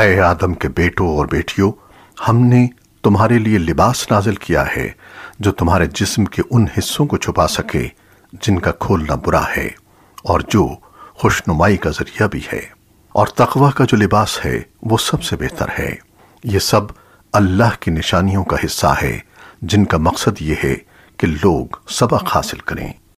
اے آدم کے بیٹوں اور بیٹیوں، ہم نے تمہارے لیے لباس نازل کیا ہے جو تمہارے جسم کے ان حصوں کو چھپا سکے جن کا کھولنا برا ہے اور جو خوشنمائی کا ذریعہ بھی ہے۔ اور تقوی کا جو لباس ہے، وہ سب سے بہتر ہے۔ یہ سب اللہ کی نشانیوں کا حصہ ہے، جن کا مقصد یہ ہے کہ لوگ سبق حاصل کریں۔